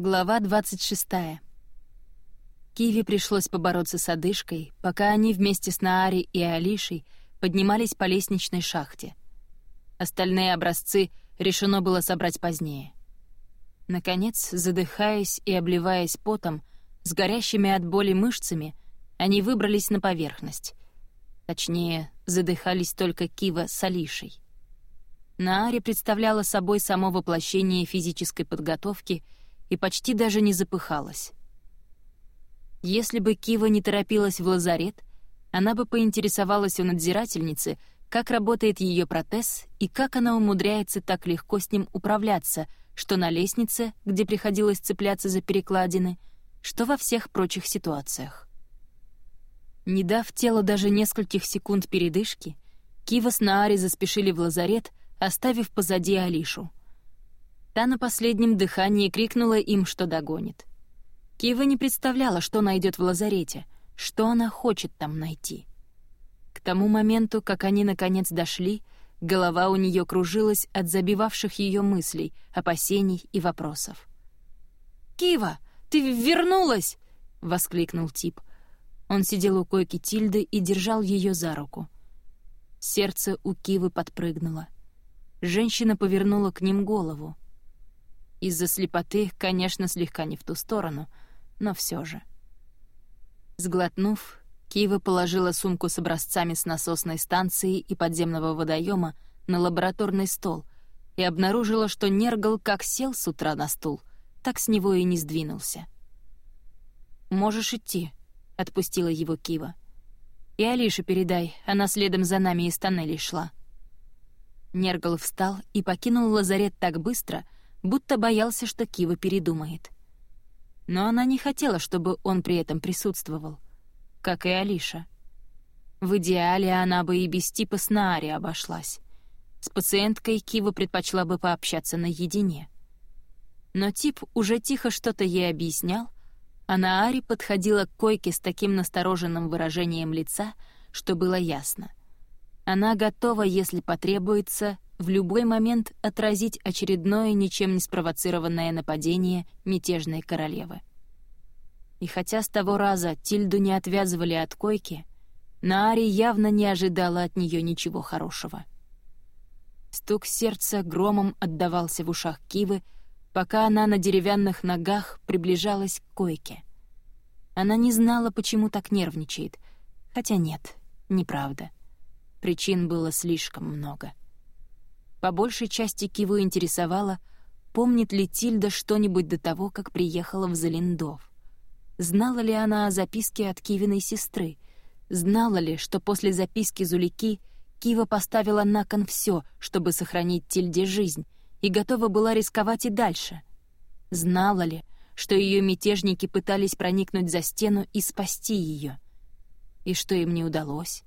Глава 26. Киви пришлось побороться с одышкой, пока они вместе с Наари и Алишей поднимались по лестничной шахте. Остальные образцы решено было собрать позднее. Наконец, задыхаясь и обливаясь потом, с горящими от боли мышцами, они выбрались на поверхность. Точнее, задыхались только Кива с Алишей. Наари представляла собой само воплощение физической подготовки — и почти даже не запыхалась. Если бы Кива не торопилась в лазарет, она бы поинтересовалась у надзирательницы, как работает ее протез и как она умудряется так легко с ним управляться, что на лестнице, где приходилось цепляться за перекладины, что во всех прочих ситуациях. Не дав телу даже нескольких секунд передышки, Кива с Наари заспешили в лазарет, оставив позади Алишу — Та на последнем дыхании крикнула им, что догонит. Кива не представляла, что найдет в лазарете, что она хочет там найти. К тому моменту, как они наконец дошли, голова у нее кружилась от забивавших ее мыслей, опасений и вопросов. «Кива, ты вернулась!» — воскликнул тип. Он сидел у койки Тильды и держал ее за руку. Сердце у Кивы подпрыгнуло. Женщина повернула к ним голову. Из-за слепоты, конечно, слегка не в ту сторону, но все же. Сглотнув, Кива положила сумку с образцами с насосной станции и подземного водоема на лабораторный стол и обнаружила, что Нергал как сел с утра на стул, так с него и не сдвинулся. «Можешь идти», — отпустила его Кива. «И Алише передай, она следом за нами из тоннелей шла». Нергал встал и покинул лазарет так быстро, будто боялся, что Кива передумает. Но она не хотела, чтобы он при этом присутствовал, как и Алиша. В идеале она бы и без типа с Наари обошлась. С пациенткой Кива предпочла бы пообщаться наедине. Но тип уже тихо что-то ей объяснял, а Наари подходила к койке с таким настороженным выражением лица, что было ясно. Она готова, если потребуется, в любой момент отразить очередное ничем не спровоцированное нападение мятежной королевы. И хотя с того раза Тильду не отвязывали от койки, Наари явно не ожидала от нее ничего хорошего. Стук сердца громом отдавался в ушах Кивы, пока она на деревянных ногах приближалась к койке. Она не знала, почему так нервничает, хотя нет, неправда. Причин было слишком много. По большей части Киву интересовало, помнит ли Тильда что-нибудь до того, как приехала в Залиндов. Знала ли она о записке от Кивиной сестры? Знала ли, что после записки Зулики Кива поставила на кон все, чтобы сохранить Тильде жизнь, и готова была рисковать и дальше? Знала ли, что ее мятежники пытались проникнуть за стену и спасти ее? И что им не удалось?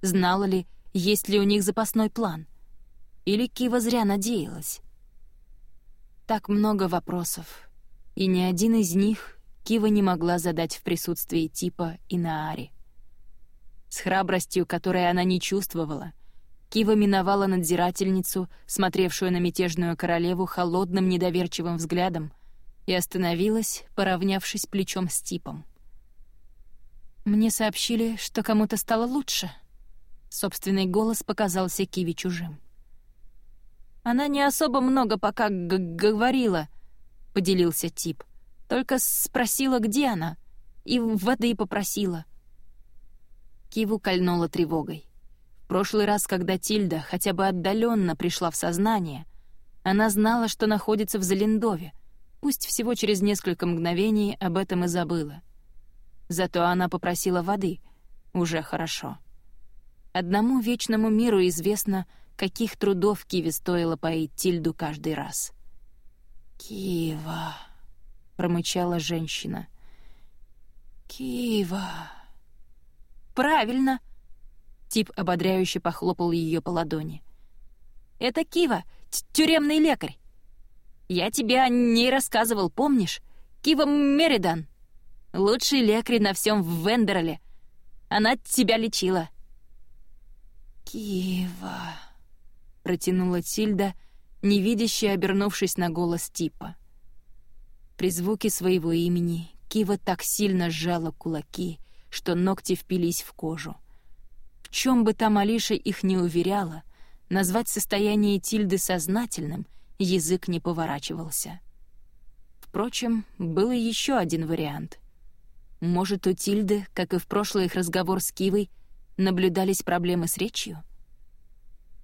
Знала ли, есть ли у них запасной план? Или Кива зря надеялась? Так много вопросов, и ни один из них Кива не могла задать в присутствии Типа и Наари. С храбростью, которой она не чувствовала, Кива миновала надзирательницу, смотревшую на мятежную королеву холодным недоверчивым взглядом, и остановилась, поравнявшись плечом с Типом. «Мне сообщили, что кому-то стало лучше», — собственный голос показался Киви чужим. Она не особо много пока говорила, — поделился тип. Только спросила, где она, и воды попросила. Киву кольнула тревогой. В прошлый раз, когда Тильда хотя бы отдаленно пришла в сознание, она знала, что находится в Залиндове, пусть всего через несколько мгновений об этом и забыла. Зато она попросила воды. Уже хорошо. Одному вечному миру известно — каких трудов Киве стоило поить Тильду каждый раз. «Кива», — промычала женщина. «Кива». «Правильно!» — тип ободряюще похлопал ее по ладони. «Это Кива, тюремный лекарь. Я тебе о ней рассказывал, помнишь? Кива Меридан. Лучший лекарь на всем в Вендерле. Она тебя лечила». «Кива...» — протянула Тильда, невидяще обернувшись на голос типа. При звуке своего имени Кива так сильно сжала кулаки, что ногти впились в кожу. В чем бы там Алиша их не уверяла, назвать состояние Тильды сознательным язык не поворачивался. Впрочем, был и еще один вариант. Может, у Тильды, как и в прошлый их разговор с Кивой, наблюдались проблемы с речью?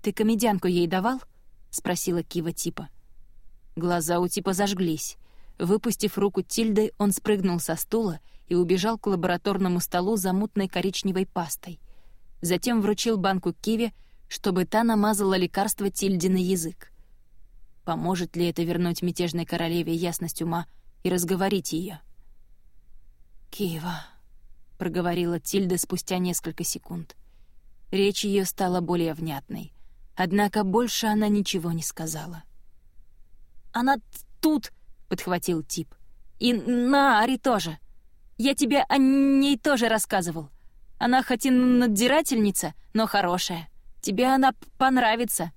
«Ты комедянку ей давал?» — спросила Кива Типа. Глаза у Типа зажглись. Выпустив руку Тильды, он спрыгнул со стула и убежал к лабораторному столу за мутной коричневой пастой. Затем вручил банку Киве, чтобы та намазала лекарство Тильде на язык. Поможет ли это вернуть мятежной королеве ясность ума и разговорить ее? «Кива», — проговорила Тильда спустя несколько секунд. Речь ее стала более внятной, однако больше она ничего не сказала. «Она тут», — подхватил Тип. «И на Ари тоже. Я тебе о ней тоже рассказывал. Она хоть и надзирательница, но хорошая. Тебе она понравится».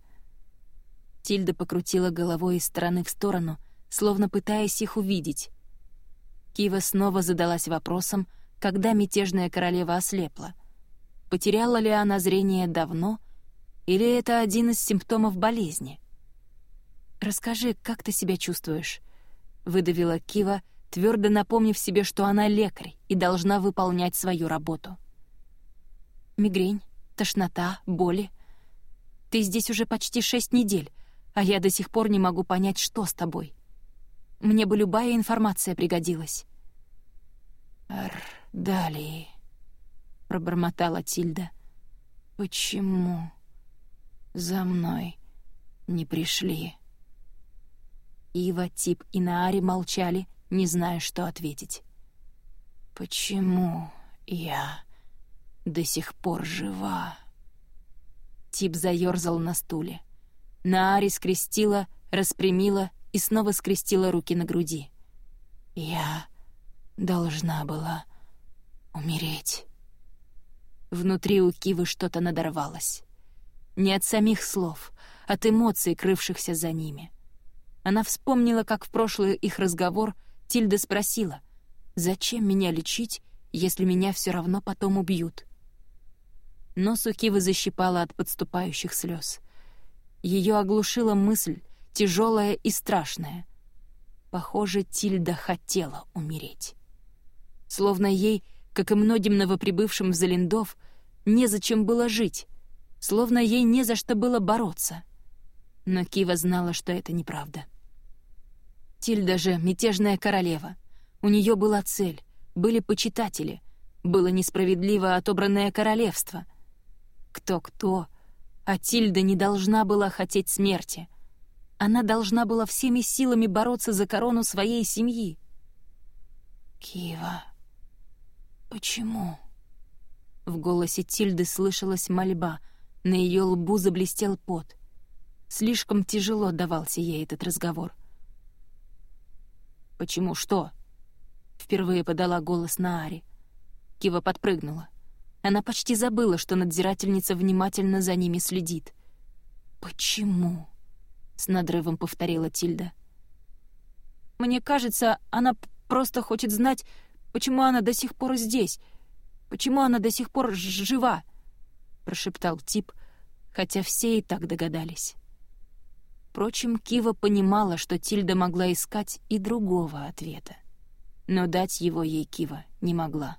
Тильда покрутила головой из стороны в сторону, словно пытаясь их увидеть. Кива снова задалась вопросом, когда мятежная королева ослепла. Потеряла ли она зрение давно, или это один из симптомов болезни? «Расскажи, как ты себя чувствуешь?» — выдавила Кива, твердо напомнив себе, что она лекарь и должна выполнять свою работу. «Мигрень, тошнота, боли. Ты здесь уже почти шесть недель, а я до сих пор не могу понять, что с тобой. Мне бы любая информация пригодилась». «Ар, далее», — пробормотала Тильда. «Почему за мной не пришли?» Ива, Тип и Наари молчали, не зная, что ответить. «Почему я до сих пор жива?» Тип заёрзал на стуле. Наари скрестила, распрямила и снова скрестила руки на груди. «Я должна была умереть». Внутри у Кивы что-то надорвалось. Не от самих слов, от эмоций, крывшихся за ними. Она вспомнила, как в прошлый их разговор Тильда спросила, «Зачем меня лечить, если меня все равно потом убьют?» Нос у Кивы защипала от подступающих слез. Ее оглушила мысль, тяжелая и страшная. Похоже, Тильда хотела умереть. Словно ей, как и многим новоприбывшим в Залиндов, незачем было жить, словно ей не за что было бороться. Но Кива знала, что это неправда. Тильда же — мятежная королева. У нее была цель, были почитатели, было несправедливо отобранное королевство. Кто-кто, а Тильда не должна была хотеть смерти. Она должна была всеми силами бороться за корону своей семьи. «Кива, почему?» В голосе Тильды слышалась мольба, на ее лбу заблестел пот. Слишком тяжело давался ей этот разговор. «Почему что?» Впервые подала голос на Ари. Кива подпрыгнула. Она почти забыла, что надзирательница внимательно за ними следит. «Почему?» — с надрывом повторила Тильда. «Мне кажется, она просто хочет знать, почему она до сих пор здесь, почему она до сих пор жива», — прошептал Тип, хотя все и так догадались. Впрочем, Кива понимала, что Тильда могла искать и другого ответа. Но дать его ей Кива не могла.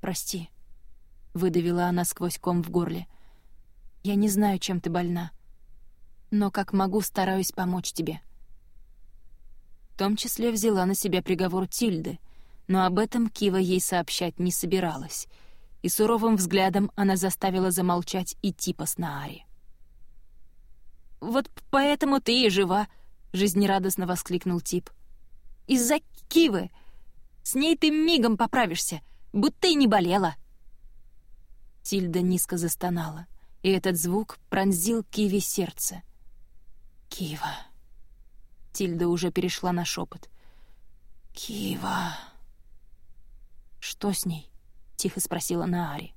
«Прости», — выдавила она сквозь ком в горле. «Я не знаю, чем ты больна, но как могу, стараюсь помочь тебе». В том числе взяла на себя приговор Тильды, но об этом Кива ей сообщать не собиралась, и суровым взглядом она заставила замолчать и типа с. «Вот поэтому ты и жива», — жизнерадостно воскликнул Тип. «Из-за Кивы! С ней ты мигом поправишься!» будто и не болела». Тильда низко застонала, и этот звук пронзил Киви сердце. «Кива». Тильда уже перешла на шепот. «Кива». «Что с ней?» — тихо спросила Наари.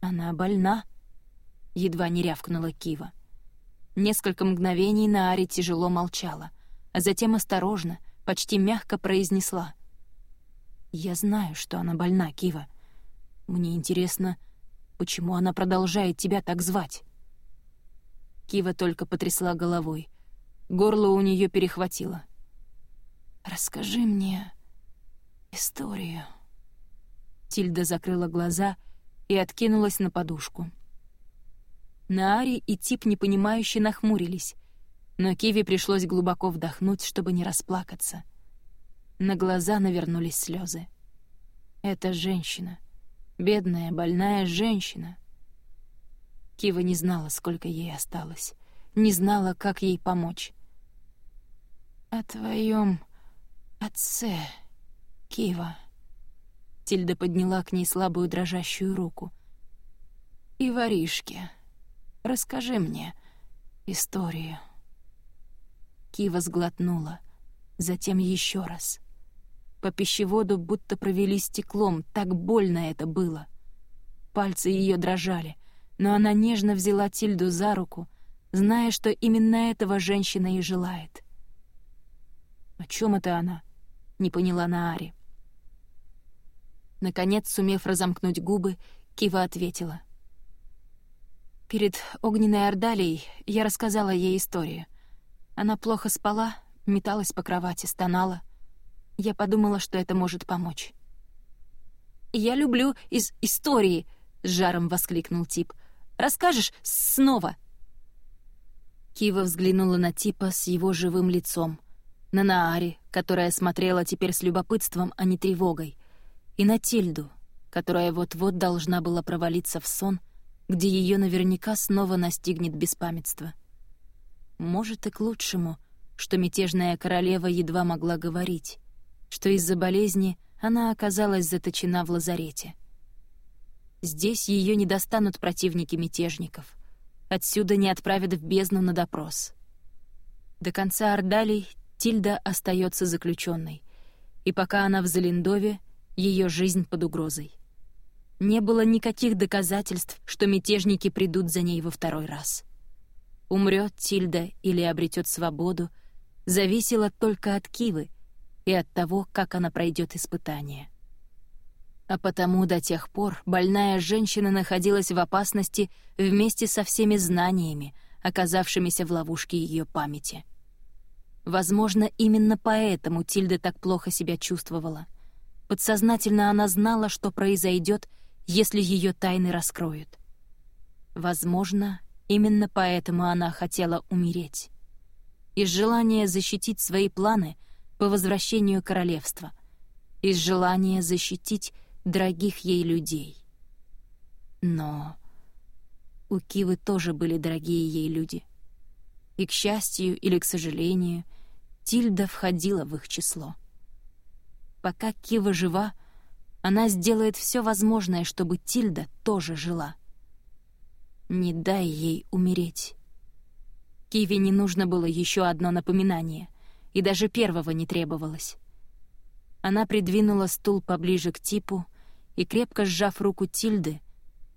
«Она больна?» — едва не рявкнула Кива. Несколько мгновений Наари тяжело молчала, а затем осторожно, почти мягко произнесла. «Я знаю, что она больна, Кива. Мне интересно, почему она продолжает тебя так звать?» Кива только потрясла головой. Горло у нее перехватило. «Расскажи мне историю». Тильда закрыла глаза и откинулась на подушку. Наари и Тип непонимающе нахмурились, но Киви пришлось глубоко вдохнуть, чтобы не расплакаться. На глаза навернулись слезы. Это женщина. Бедная, больная женщина. Кива не знала, сколько ей осталось. Не знала, как ей помочь. «О твоем отце, Кива». Тильда подняла к ней слабую дрожащую руку. «И воришке, расскажи мне историю». Кива сглотнула, затем еще раз. По пищеводу будто провели стеклом, так больно это было. Пальцы ее дрожали, но она нежно взяла Тильду за руку, зная, что именно этого женщина и желает. «О чем это она?» — не поняла Наари. Наконец, сумев разомкнуть губы, Кива ответила. «Перед огненной Ордалией я рассказала ей историю — она плохо спала, металась по кровати, стонала. Я подумала, что это может помочь. «Я люблю из истории!» — с жаром воскликнул Тип. «Расскажешь снова?» Кива взглянула на Типа с его живым лицом, на Наари, которая смотрела теперь с любопытством, а не тревогой, и на Тильду, которая вот-вот должна была провалиться в сон, где ее наверняка снова настигнет беспамятство. Может, и к лучшему, что мятежная королева едва могла говорить, что из-за болезни она оказалась заточена в лазарете. Здесь ее не достанут противники мятежников. Отсюда не отправят в бездну на допрос. До конца Ордалий Тильда остается заключенной, и пока она в Залиндове, ее жизнь под угрозой. Не было никаких доказательств, что мятежники придут за ней во второй раз умрет Тильда или обретет свободу, зависело только от Кивы и от того, как она пройдет испытание. А потому до тех пор больная женщина находилась в опасности вместе со всеми знаниями, оказавшимися в ловушке ее памяти. Возможно, именно поэтому Тильда так плохо себя чувствовала. Подсознательно она знала, что произойдет, если ее тайны раскроют. Возможно, Именно поэтому она хотела умереть. Из желания защитить свои планы по возвращению королевства. Из желания защитить дорогих ей людей. Но у Кивы тоже были дорогие ей люди. И, к счастью или к сожалению, Тильда входила в их число. Пока Кива жива, она сделает все возможное, чтобы Тильда тоже жила. Не дай ей умереть. Киви не нужно было еще одно напоминание, и даже первого не требовалось. Она придвинула стул поближе к типу и, крепко сжав руку Тильды,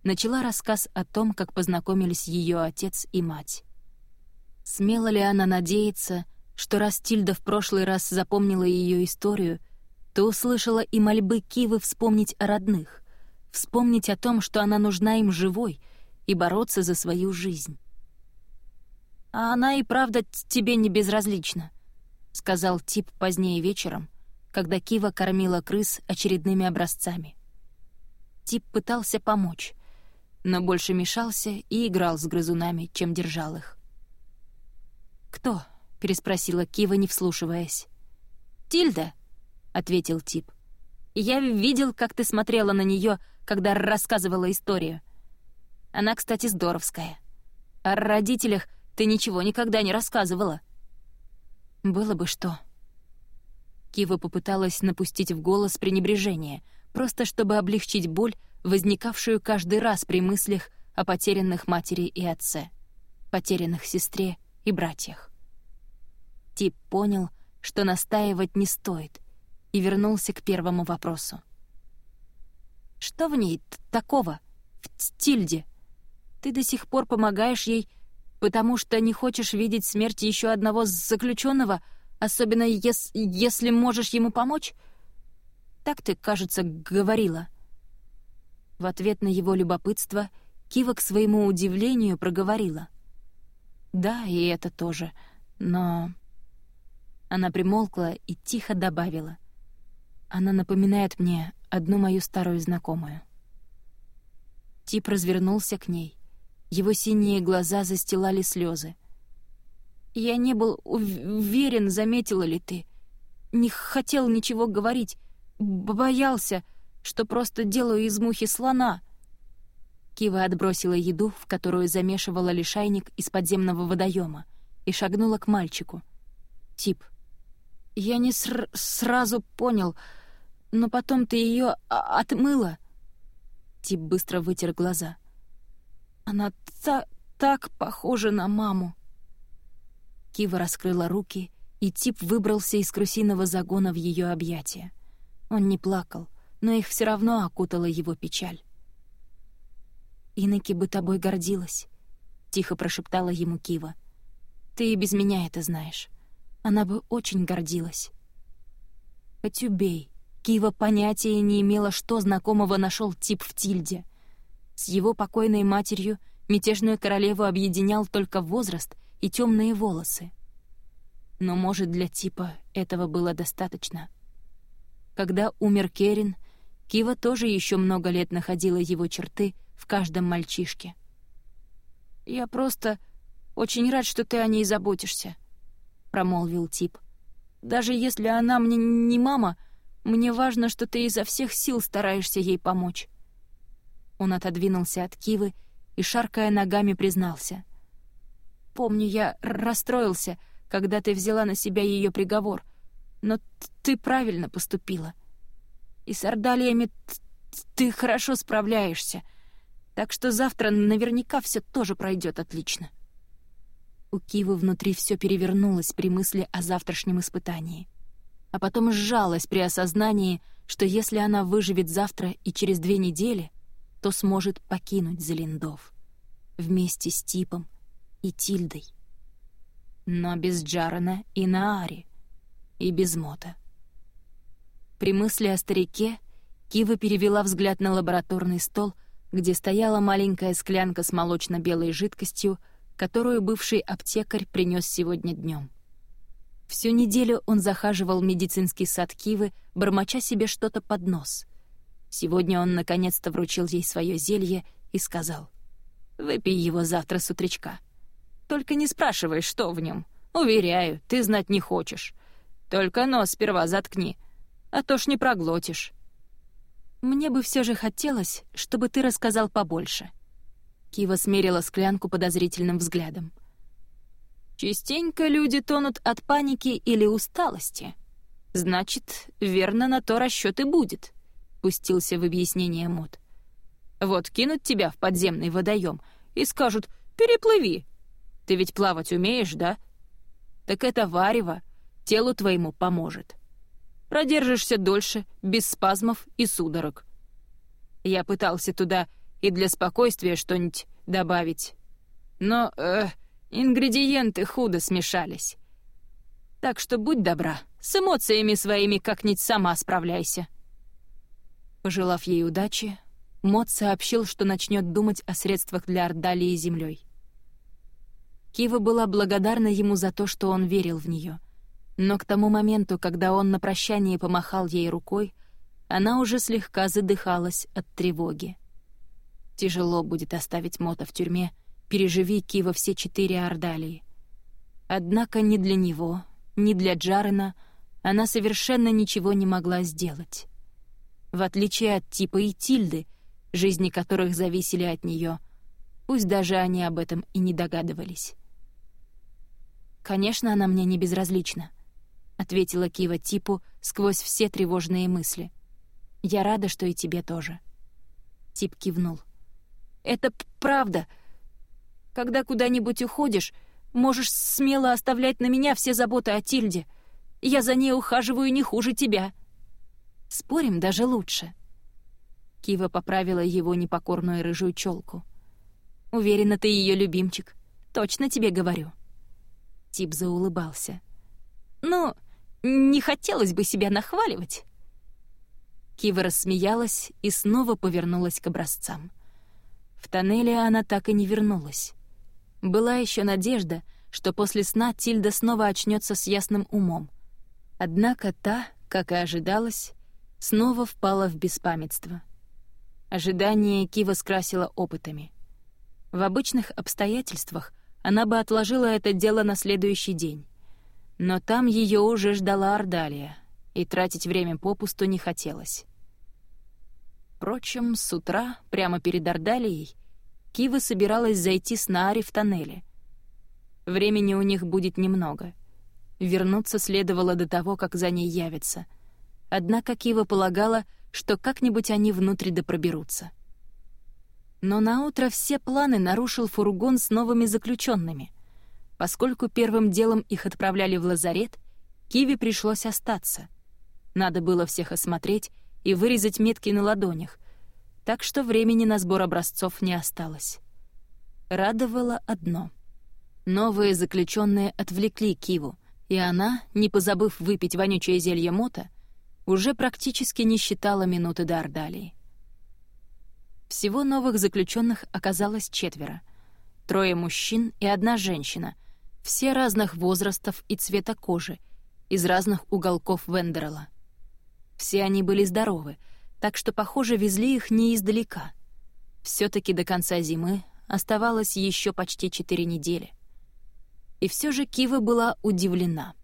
начала рассказ о том, как познакомились ее отец и мать. Смела ли она надеяться, что раз Тильда в прошлый раз запомнила ее историю, то услышала и мольбы Кивы вспомнить о родных, вспомнить о том, что она нужна им живой — и бороться за свою жизнь. «А она и правда тебе не безразлична», — сказал Тип позднее вечером, когда Кива кормила крыс очередными образцами. Тип пытался помочь, но больше мешался и играл с грызунами, чем держал их. «Кто?» — переспросила Кива, не вслушиваясь. «Тильда», — ответил Тип. «Я видел, как ты смотрела на нее, когда рассказывала историю. Она, кстати, здоровская. О родителях ты ничего никогда не рассказывала». «Было бы что». Кива попыталась напустить в голос пренебрежение, просто чтобы облегчить боль, возникавшую каждый раз при мыслях о потерянных матери и отце, потерянных сестре и братьях. Тип понял, что настаивать не стоит, и вернулся к первому вопросу. «Что в ней такого, в Тильде?» Ты до сих пор помогаешь ей, потому что не хочешь видеть смерть еще одного заключенного, Особенно ес если можешь ему помочь? Так ты, кажется, говорила». В ответ на его любопытство Кива к своему удивлению проговорила. «Да, и это тоже, но...» Она примолкла и тихо добавила. «Она напоминает мне одну мою старую знакомую». Тип развернулся к ней. Его синие глаза застилали слезы. «Я не был уверен, заметила ли ты. Не хотел ничего говорить. Боялся, что просто делаю из мухи слона». Кива отбросила еду, в которую замешивала лишайник из подземного водоема, и шагнула к мальчику. «Тип, я не ср сразу понял, но потом ты ее отмыла». Тип быстро вытер глаза. «Она та так похожа на маму». Кива раскрыла руки, и Тип выбрался из крысиного загона в ее объятия. Он не плакал, но их все равно окутала его печаль. «Иноки бы тобой гордилась», — тихо прошептала ему Кива. «Ты и без меня это знаешь. Она бы очень гордилась». «Хоть убей», Кива понятия не имела, что знакомого нашел тип в Тильде. С его покойной матерью мятежную королеву объединял только возраст и темные волосы. Но, может, для типа этого было достаточно. Когда умер Керин, Кива тоже еще много лет находила его черты в каждом мальчишке. «Я просто очень рад, что ты о ней заботишься», — промолвил тип. «Даже если она мне не мама, — мне важно, что ты изо всех сил стараешься ей помочь». Он отодвинулся от Кивы и, шаркая ногами, признался. «Помню, я расстроился, когда ты взяла на себя ее приговор, но ты правильно поступила. И с ордалиями ты хорошо справляешься, так что завтра наверняка все тоже пройдет отлично». У Кивы внутри все перевернулось при мысли о завтрашнем испытании — а потом сжалась при осознании, что если она выживет завтра и через две недели, то сможет покинуть Залиндов вместе с Типом и Тильдой. Но без Джарена и Наари, и без Мота. При мысли о старике Кива перевела взгляд на лабораторный стол, где стояла маленькая склянка с молочно-белой жидкостью, которую бывший аптекарь принес сегодня днем. Всю неделю он захаживал в медицинский сад Кивы, бормоча себе что-то под нос. Сегодня он наконец-то вручил ей свое зелье и сказал, «Выпей его завтра с утречка. Только не спрашивай, что в нем. Уверяю, ты знать не хочешь. Только нос сперва заткни, а то ж не проглотишь». «Мне бы все же хотелось, чтобы ты рассказал побольше». Кива смерила склянку подозрительным взглядом. Частенько люди тонут от паники или усталости. Значит, верно на то расчет и будет, пустился в объяснение Мот. Вот кинут тебя в подземный водоем и скажут «переплыви». Ты ведь плавать умеешь, да? Так это варево телу твоему поможет. Продержишься дольше, без спазмов и судорог. Я пытался туда и для спокойствия что-нибудь добавить. Но, э, Ингредиенты худо смешались. Так что будь добра, с эмоциями своими как-нибудь сама справляйся». Пожелав ей удачи, Мот сообщил, что начнет думать о средствах для Ордалии землей. Кива была благодарна ему за то, что он верил в нее. Но к тому моменту, когда он на прощание помахал ей рукой, она уже слегка задыхалась от тревоги. Тяжело будет оставить Мота в тюрьме, переживи Кива все четыре Ордалии. Однако ни для него, ни для Джарена она совершенно ничего не могла сделать. В отличие от Типа и Тильды, жизни которых зависели от нее, пусть даже они об этом и не догадывались. «Конечно, она мне не безразлична», — ответила Кива Типу сквозь все тревожные мысли. «Я рада, что и тебе тоже». Тип кивнул. «Это правда», когда куда-нибудь уходишь, можешь смело оставлять на меня все заботы о Тильде. Я за ней ухаживаю не хуже тебя. Спорим, даже лучше. Кива поправила его непокорную рыжую челку. Уверена, ты ее любимчик. Точно тебе говорю. Тип заулыбался. Ну, не хотелось бы себя нахваливать». Кива рассмеялась и снова повернулась к образцам. В тоннеле она так и не вернулась. Была еще надежда, что после сна Тильда снова очнется с ясным умом. Однако та, как и ожидалось, снова впала в беспамятство. Ожидание Кива скрасило опытами. В обычных обстоятельствах она бы отложила это дело на следующий день. Но там ее уже ждала Ордалия, и тратить время попусту не хотелось. Впрочем, с утра, прямо перед Ордалией, Кива собиралась зайти с Наари в тоннеле. Времени у них будет немного. Вернуться следовало до того, как за ней явится. Однако Кива полагала, что как-нибудь они внутрь да проберутся. Но наутро все планы нарушил фургон с новыми заключенными. Поскольку первым делом их отправляли в лазарет, Киви пришлось остаться. Надо было всех осмотреть и вырезать метки на ладонях, так что времени на сбор образцов не осталось. Радовало одно. Новые заключенные отвлекли Киву, и она, не позабыв выпить вонючее зелье мота, уже практически не считала минуты до Ордалии. Всего новых заключенных оказалось четверо. Трое мужчин и одна женщина, все разных возрастов и цвета кожи, из разных уголков Вендерла. Все они были здоровы, так что, похоже, везли их не издалека. все таки до конца зимы оставалось еще почти четыре недели. И все же Кива была удивлена.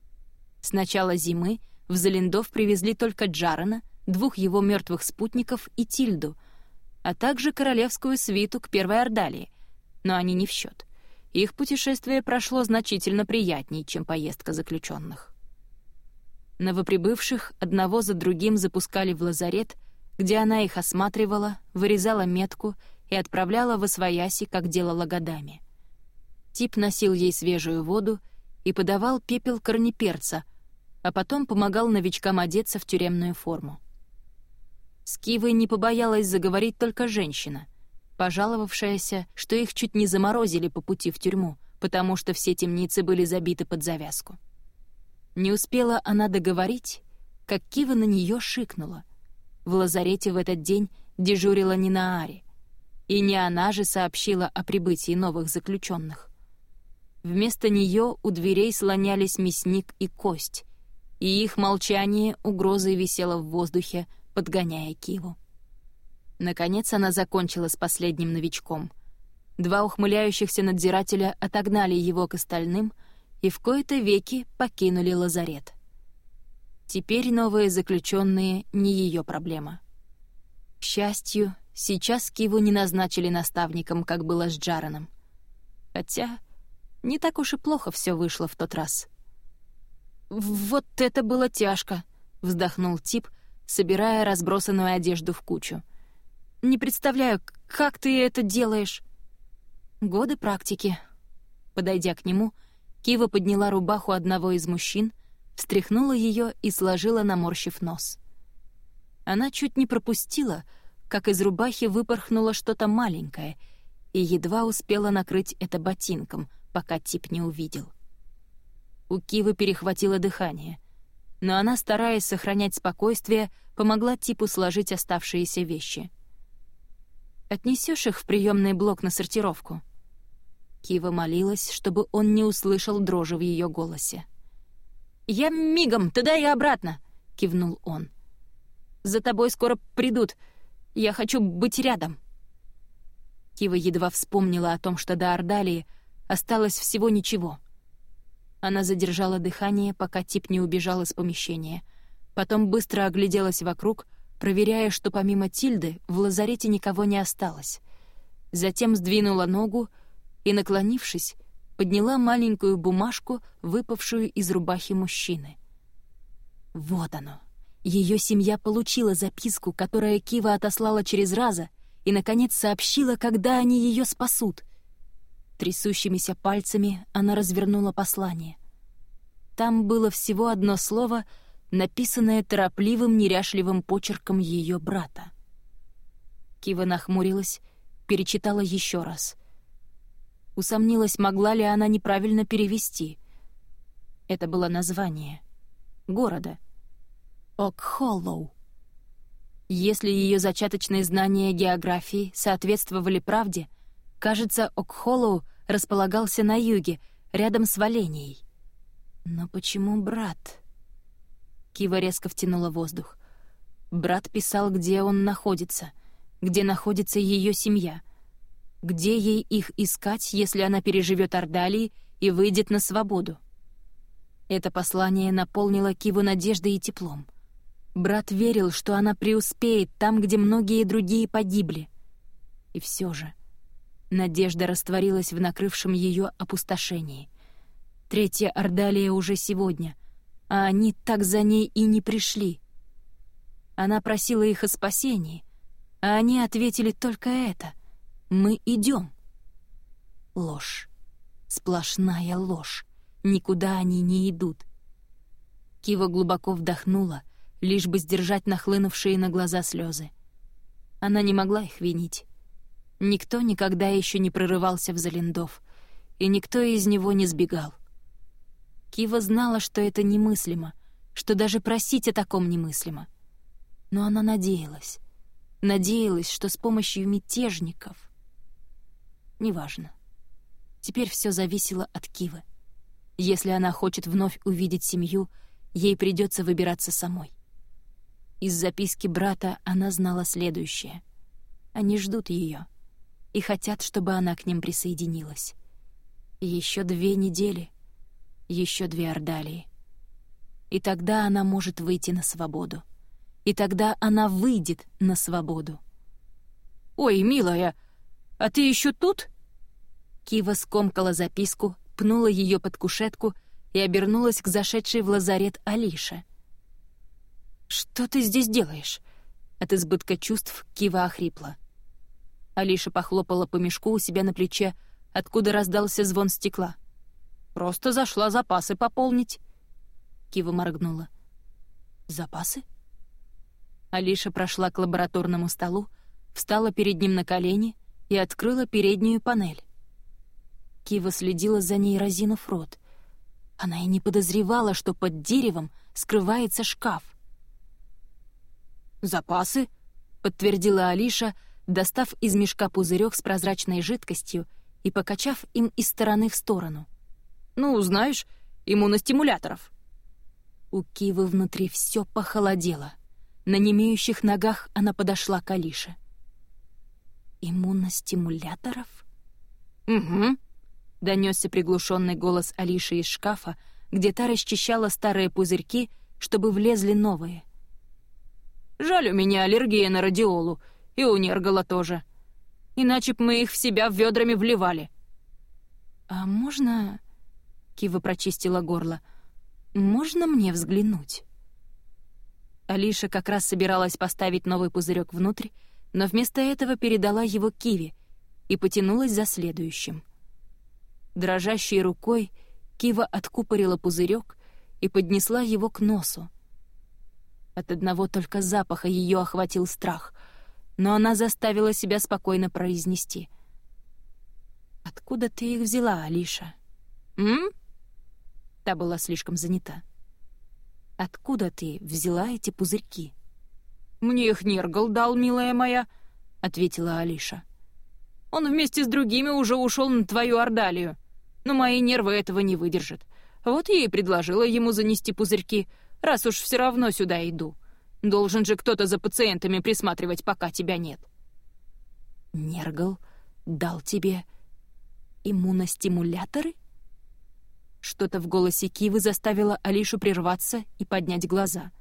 С начала зимы в Залиндов привезли только Джарена, двух его мертвых спутников и Тильду — а также королевскую свиту к Первой Ордалии, но они не в счет. Их путешествие прошло значительно приятней, чем поездка заключенных. Новоприбывших одного за другим запускали в лазарет, где она их осматривала, вырезала метку и отправляла в освояси, как делала годами. Тип носил ей свежую воду и подавал пепел корнеперца, а потом помогал новичкам одеться в тюремную форму. С Кивой не побоялась заговорить только женщина, пожаловавшаяся, что их чуть не заморозили по пути в тюрьму, потому что все темницы были забиты под завязку. Не успела она договорить, как Кива на нее шикнула. В лазарете в этот день дежурила не Нинаари, и не она же сообщила о прибытии новых заключенных. Вместо нее у дверей слонялись мясник и кость, и их молчание угрозой висело в воздухе, подгоняя Киву. Наконец она закончила с последним новичком. Два ухмыляющихся надзирателя отогнали его к остальным и в кои-то веки покинули лазарет. Теперь новые заключенные не ее проблема. К счастью, сейчас Киву не назначили наставником, как было с Джараном. Хотя не так уж и плохо все вышло в тот раз. «Вот это было тяжко», — вздохнул тип, собирая разбросанную одежду в кучу. «Не представляю, как ты это делаешь?» «Годы практики». Подойдя к нему, Кива подняла рубаху одного из мужчин, встряхнула ее и сложила, наморщив нос. Она чуть не пропустила, как из рубахи выпорхнуло что-то маленькое, и едва успела накрыть это ботинком, пока тип не увидел. У Кивы перехватило дыхание — но она, стараясь сохранять спокойствие, помогла типу сложить оставшиеся вещи. «Отнесешь их в приемный блок на сортировку?» Кива молилась, чтобы он не услышал дрожи в ее голосе. «Я мигом, туда и обратно!» — кивнул он. «За тобой скоро придут. Я хочу быть рядом». Кива едва вспомнила о том, что до Ордалии осталось всего ничего — она задержала дыхание, пока тип не убежал из помещения. Потом быстро огляделась вокруг, проверяя, что помимо Тильды в лазарете никого не осталось. Затем сдвинула ногу и, наклонившись, подняла маленькую бумажку, выпавшую из рубахи мужчины. Вот оно. Ее семья получила записку, которая Кива отослала через раза, и, наконец, сообщила, когда они ее спасут. Трясущимися пальцами она развернула послание. Там было всего одно слово, написанное торопливым, неряшливым почерком ее брата. Кива нахмурилась, перечитала еще раз. Усомнилась, могла ли она неправильно перевести. Это было название города. Окхоллоу. Если ее зачаточные знания географии соответствовали правде, кажется, Окхоллоу располагался на юге, рядом с Валенией. Но почему брат? Кива резко втянула воздух. Брат писал, где он находится, где находится ее семья. Где ей их искать, если она переживет Ордалии и выйдет на свободу? Это послание наполнило Киву надеждой и теплом. Брат верил, что она преуспеет там, где многие другие погибли. И все же надежда растворилась в накрывшем ее опустошении. Третья Ордалия уже сегодня, а они так за ней и не пришли. Она просила их о спасении, а они ответили только это — мы идем. Ложь. Сплошная ложь. Никуда они не идут. Кива глубоко вдохнула, лишь бы сдержать нахлынувшие на глаза слезы. Она не могла их винить. Никто никогда еще не прорывался в Залиндов, и никто из него не сбегал. Кива знала, что это немыслимо, что даже просить о таком немыслимо. Но она надеялась. Надеялась, что с помощью мятежников неважно. Теперь все зависело от Кивы. Если она хочет вновь увидеть семью, ей придется выбираться самой. Из записки брата она знала следующее. Они ждут ее и хотят, чтобы она к ним присоединилась. Еще две недели, еще две Ордалии. И тогда она может выйти на свободу. И тогда она выйдет на свободу. «Ой, милая, а ты еще тут?» Кива скомкала записку, пнула ее под кушетку и обернулась к зашедшей в лазарет Алише. «Что ты здесь делаешь?» От избытка чувств Кива охрипла. Алиша похлопала по мешку у себя на плече, откуда раздался звон стекла. «Просто зашла запасы пополнить». Кива моргнула. «Запасы?» Алиша прошла к лабораторному столу, встала перед ним на колени — и открыла переднюю панель. Кива следила за ней, разинув рот. Она и не подозревала, что под деревом скрывается шкаф. «Запасы?» — подтвердила Алиша, достав из мешка пузырек с прозрачной жидкостью и покачав им из стороны в сторону. «Ну, знаешь, иммуностимуляторов». У Кивы внутри все похолодело. На немеющих ногах она подошла к Алише. «Иммуностимуляторов?» «Угу», — донесся приглушенный голос Алиши из шкафа, где та расчищала старые пузырьки, чтобы влезли новые. «Жаль, у меня аллергия на радиолу, и у Нергала тоже. Иначе б мы их в себя ведрами вливали». «А можно...» — Кива прочистила горло. «Можно мне взглянуть?» Алиша как раз собиралась поставить новый пузырек внутрь, но вместо этого передала его Киве и потянулась за следующим. Дрожащей рукой Кива откупорила пузырек и поднесла его к носу. От одного только запаха ее охватил страх, но она заставила себя спокойно произнести. «Откуда ты их взяла, Алиша?» «М?» Та была слишком занята. «Откуда ты взяла эти пузырьки?» «Мне их Нергал дал, милая моя», — ответила Алиша. «Он вместе с другими уже ушел на твою Ордалию, но мои нервы этого не выдержат. Вот я и предложила ему занести пузырьки, раз уж все равно сюда иду. Должен же кто-то за пациентами присматривать, пока тебя нет». «Нергал дал тебе иммуностимуляторы?» Что-то в голосе Кивы заставило Алишу прерваться и поднять глаза.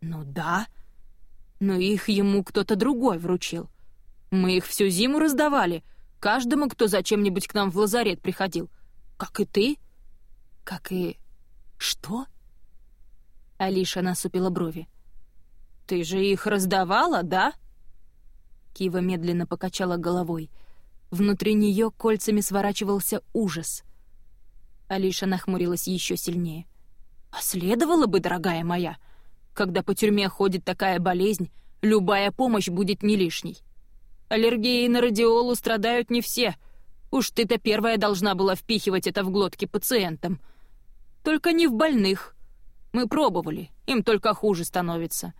«Ну да», но их ему кто-то другой вручил. Мы их всю зиму раздавали, каждому, кто зачем-нибудь к нам в лазарет приходил. Как и ты. Как и... Что? Алиша насупила брови. «Ты же их раздавала, да?» Кива медленно покачала головой. Внутри нее кольцами сворачивался ужас. Алиша нахмурилась еще сильнее. «А следовало бы, дорогая моя!» Когда по тюрьме ходит такая болезнь, любая помощь будет не лишней. Аллергией на радиолу страдают не все. Уж ты-то первая должна была впихивать это в глотки пациентам. Только не в больных. Мы пробовали, им только хуже становится.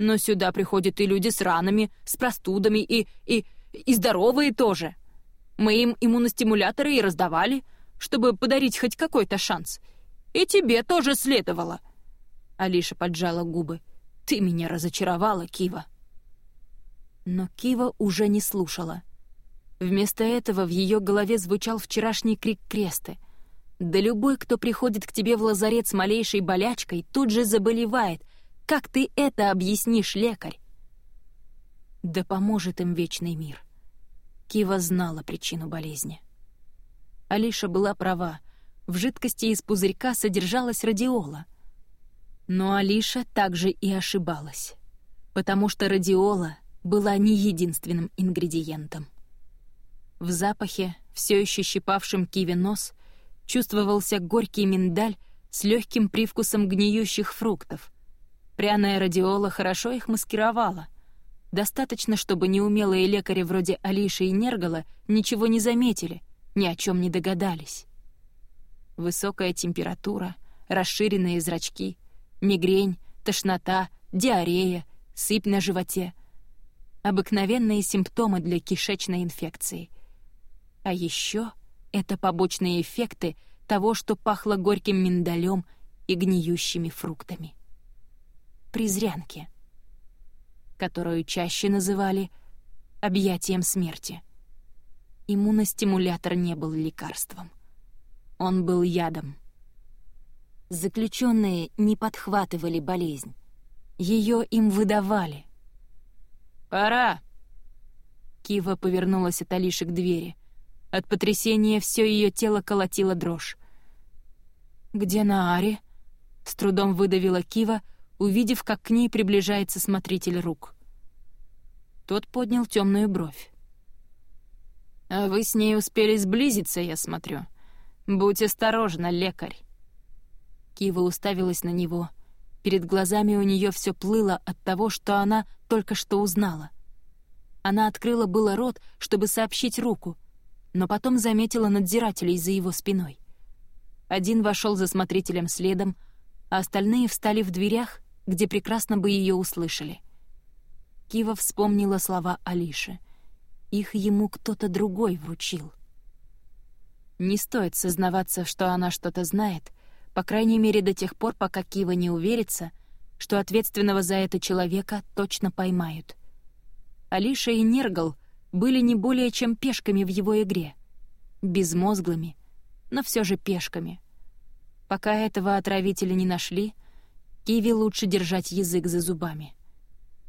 Но сюда приходят и люди с ранами, с простудами, и... и... и здоровые тоже. Мы им иммуностимуляторы и раздавали, чтобы подарить хоть какой-то шанс. И тебе тоже следовало. Алиша поджала губы. Ты меня разочаровала, Кива. Но Кива уже не слушала. Вместо этого в ее голове звучал вчерашний крик кресты. Да любой, кто приходит к тебе в лазарет с малейшей болячкой, тут же заболевает. Как ты это объяснишь, лекарь? Да поможет им вечный мир. Кива знала причину болезни. Алиша была права. В жидкости из пузырька содержалась радиола. Но Алиша также и ошибалась. Потому что радиола была не единственным ингредиентом. В запахе, все еще щипавшем Киви нос, чувствовался горький миндаль с легким привкусом гниющих фруктов. Пряная радиола хорошо их маскировала. Достаточно, чтобы неумелые лекари вроде Алиши и Нергала ничего не заметили, ни о чем не догадались. Высокая температура, расширенные зрачки, мигрень, тошнота, диарея, сыпь на животе — обыкновенные симптомы для кишечной инфекции. А еще это побочные эффекты того, что пахло горьким миндалем и гниющими фруктами. Призрянки, которую чаще называли объятием смерти. Иммуностимулятор не был лекарством. Он был ядом. Заключенные не подхватывали болезнь. Ее им выдавали. «Пора!» Кива повернулась от Алиши к двери — от потрясения все ее тело колотило дрожь. «Где Наари?» — с трудом выдавила Кива, увидев, как к ней приближается смотритель рук. Тот поднял темную бровь. «А вы с ней успели сблизиться, я смотрю. Будь осторожна, лекарь». Кива уставилась на него. Перед глазами у нее все плыло от того, что она только что узнала. Она открыла было рот, чтобы сообщить руку, но потом заметила надзирателей за его спиной. Один вошел за смотрителем следом, а остальные встали в дверях, где прекрасно бы ее услышали. Кива вспомнила слова Алиши. Их ему кто-то другой вручил. Не стоит сознаваться, что она что-то знает, по крайней мере до тех пор, пока Кива не уверится, что ответственного за это человека точно поймают. Алиша и Нергал были не более чем пешками в его игре. Безмозглыми, но все же пешками. Пока этого отравителя не нашли, Киви лучше держать язык за зубами.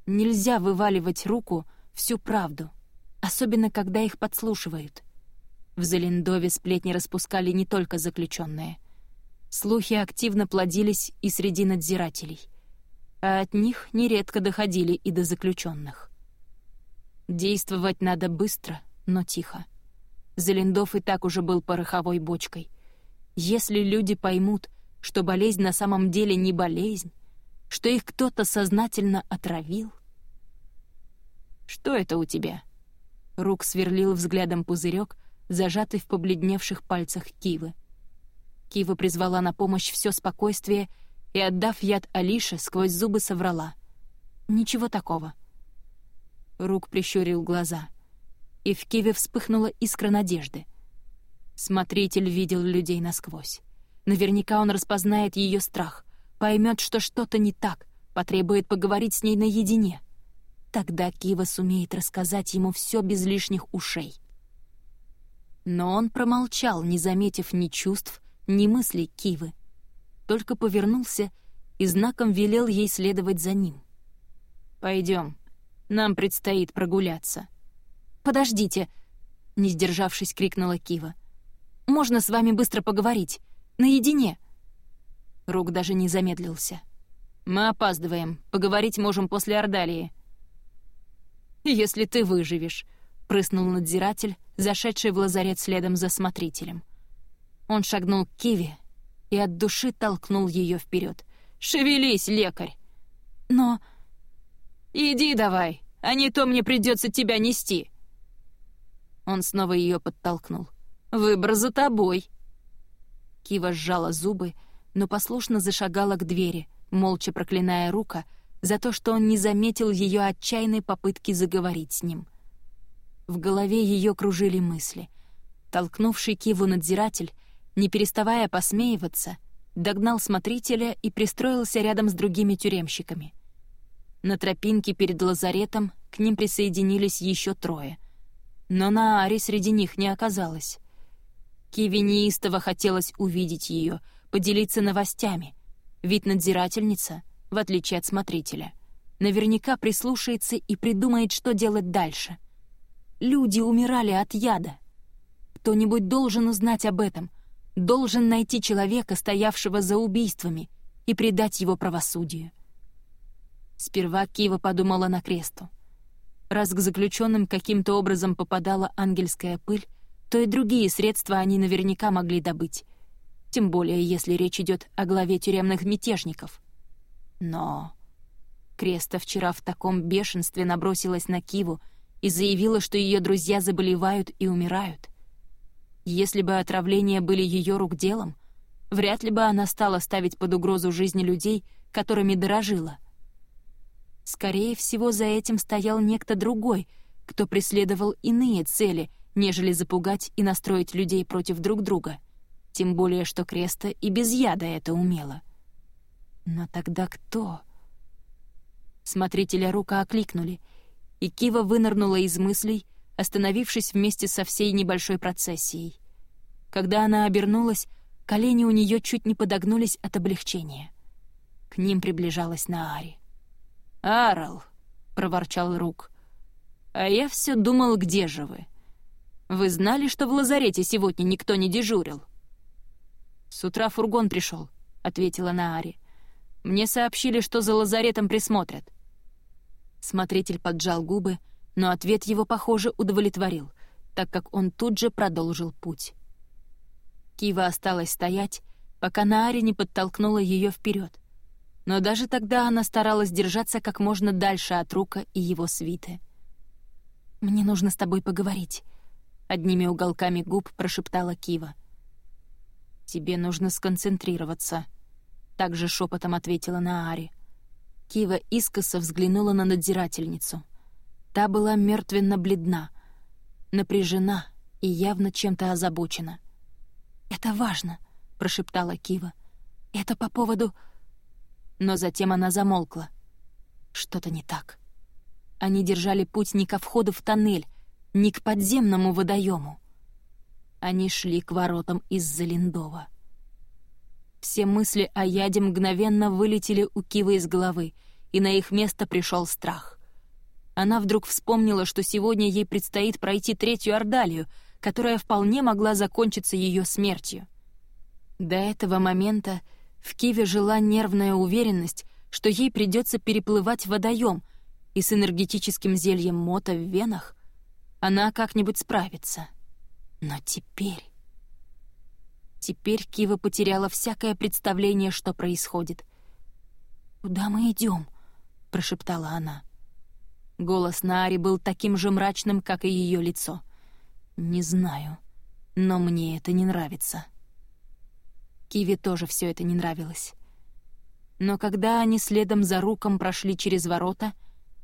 Нельзя вываливать руку всю правду, особенно когда их подслушивают. В Залендове сплетни распускали не только заключенные. Слухи активно плодились и среди надзирателей, а от них нередко доходили и до заключенных. Действовать надо быстро, но тихо. Залендов и так уже был пороховой бочкой. Если люди поймут, что болезнь на самом деле не болезнь, что их кто-то сознательно отравил... «Что это у тебя?» Рук сверлил взглядом пузырек, зажатый в побледневших пальцах Кивы. Кива призвала на помощь все спокойствие и, отдав яд Алише, сквозь зубы соврала. «Ничего такого». Рук прищурил глаза. И в Киве вспыхнула искра надежды. Смотритель видел людей насквозь. Наверняка он распознает ее страх, поймет, что что-то не так, потребует поговорить с ней наедине. Тогда Кива сумеет рассказать ему все без лишних ушей. Но он промолчал, не заметив ни чувств, ни мыслей Кивы. Только повернулся и знаком велел ей следовать за ним. «Пойдем», нам предстоит прогуляться». «Подождите!» — не сдержавшись, крикнула Кива. «Можно с вами быстро поговорить? Наедине?» Рук даже не замедлился. «Мы опаздываем. Поговорить можем после Ордалии». «Если ты выживешь», — прыснул надзиратель, зашедший в лазарет следом за смотрителем. Он шагнул к Киве и от души толкнул ее вперед. «Шевелись, лекарь!» «Но...» «Иди давай, а не то мне придется тебя нести!» Он снова ее подтолкнул. «Выбор за тобой!» Кива сжала зубы, но послушно зашагала к двери, молча проклиная Рука за то, что он не заметил ее отчаянной попытки заговорить с ним. В голове ее кружили мысли. Толкнувший Киву надзиратель, не переставая посмеиваться, догнал смотрителя и пристроился рядом с другими тюремщиками. На тропинке перед лазаретом к ним присоединились еще трое. Но на Аре среди них не оказалось. Киви неистово хотелось увидеть ее, поделиться новостями, ведь надзирательница, в отличие от смотрителя, наверняка прислушается и придумает, что делать дальше. Люди умирали от яда. Кто-нибудь должен узнать об этом, должен найти человека, стоявшего за убийствами, и предать его правосудию. Сперва Кива подумала на кресту. Раз к заключенным каким-то образом попадала ангельская пыль, то и другие средства они наверняка могли добыть. Тем более, если речь идет о главе тюремных мятежников. Но... Креста вчера в таком бешенстве набросилась на Киву и заявила, что ее друзья заболевают и умирают. Если бы отравления были ее рук делом, вряд ли бы она стала ставить под угрозу жизни людей, которыми дорожила. Скорее всего, за этим стоял некто другой, кто преследовал иные цели, нежели запугать и настроить людей против друг друга. Тем более, что Креста и без яда это умела. Но тогда кто? Смотрителя рука окликнули, и Кива вынырнула из мыслей, остановившись вместе со всей небольшой процессией. Когда она обернулась, колени у нее чуть не подогнулись от облегчения. К ним приближалась Наари. «Арл!» — проворчал Рук. «А я все думал, где же вы? Вы знали, что в лазарете сегодня никто не дежурил?» «С утра фургон пришел», — ответила Наари. «Мне сообщили, что за лазаретом присмотрят». Смотритель поджал губы, — но ответ его, похоже, удовлетворил, так как он тут же продолжил путь. Кива осталась стоять, пока Наари не подтолкнула ее вперед. Но даже тогда она старалась держаться как можно дальше от Рука и его свиты. «Мне нужно с тобой поговорить», — одними уголками губ прошептала Кива. «Тебе нужно сконцентрироваться», — также шепотом ответила Наари. Кива искоса взглянула на надзирательницу — Та была мертвенно бледна, напряжена и явно чем-то озабочена. «Это важно», — прошептала Кива. «Это по поводу...» Но затем она замолкла. Что-то не так. Они держали путь не ко входу в тоннель, не к подземному водоему. Они шли к воротам из-за Линдова. Все мысли о яде мгновенно вылетели у Кивы из головы, и на их место пришел страх. Она вдруг вспомнила, что сегодня ей предстоит пройти третью Ордалию, которая вполне могла закончиться ее смертью. До этого момента в Киве жила нервная уверенность, что ей придется переплывать водоем, и с энергетическим зельем мота в венах она как-нибудь справится. Но теперь... Теперь Кива потеряла всякое представление, что происходит. «Куда мы идем? прошептала она. — Голос Наари был таким же мрачным, как и ее лицо. «Не знаю, но мне это не нравится». Киви тоже все это не нравилось. Но когда они следом за Руком прошли через ворота,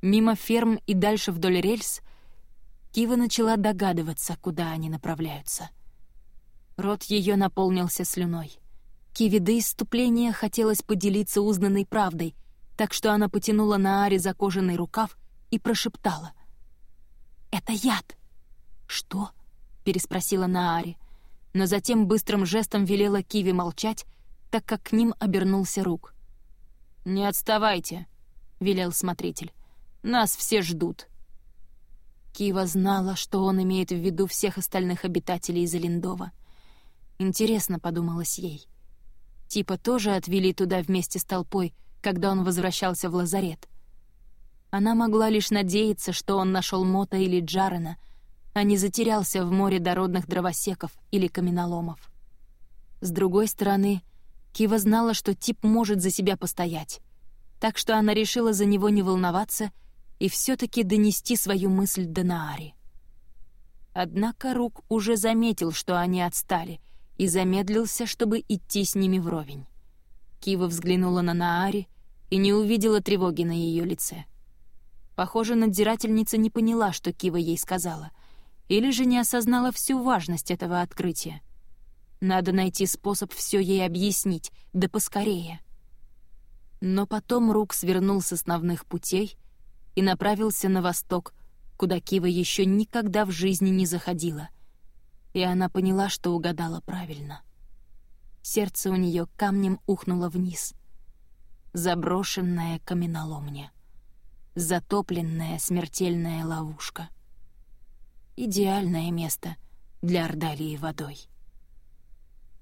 мимо ферм и дальше вдоль рельс, Кива начала догадываться, куда они направляются. Рот ее наполнился слюной. Киви до иступления хотелось поделиться узнанной правдой, так что она потянула на Ари за кожаный рукав и прошептала. «Это яд!» «Что?» — переспросила Наари, но затем быстрым жестом велела Киви молчать, так как к ним обернулся Рук. «Не отставайте», — велел смотритель. «Нас все ждут». Кива знала, что он имеет в виду всех остальных обитателей Залиндова. Интересно, подумалось ей. Типа тоже отвели туда вместе с толпой, когда он возвращался в лазарет. Она могла лишь надеяться, что он нашел Мота или Джарена, а не затерялся в море дородных дровосеков или каменоломов. С другой стороны, Кива знала, что тип может за себя постоять, так что она решила за него не волноваться и все таки донести свою мысль до Наари. Однако Рук уже заметил, что они отстали, и замедлился, чтобы идти с ними вровень. Кива взглянула на Наари и не увидела тревоги на ее лице. Похоже, надзирательница не поняла, что Кива ей сказала, или же не осознала всю важность этого открытия. Надо найти способ все ей объяснить, да поскорее. Но потом Рук свернул с основных путей и направился на восток, куда Кива еще никогда в жизни не заходила. И она поняла, что угадала правильно. Сердце у нее камнем ухнуло вниз. Заброшенная каменоломня. Затопленная смертельная ловушка. Идеальное место для Ордалии водой.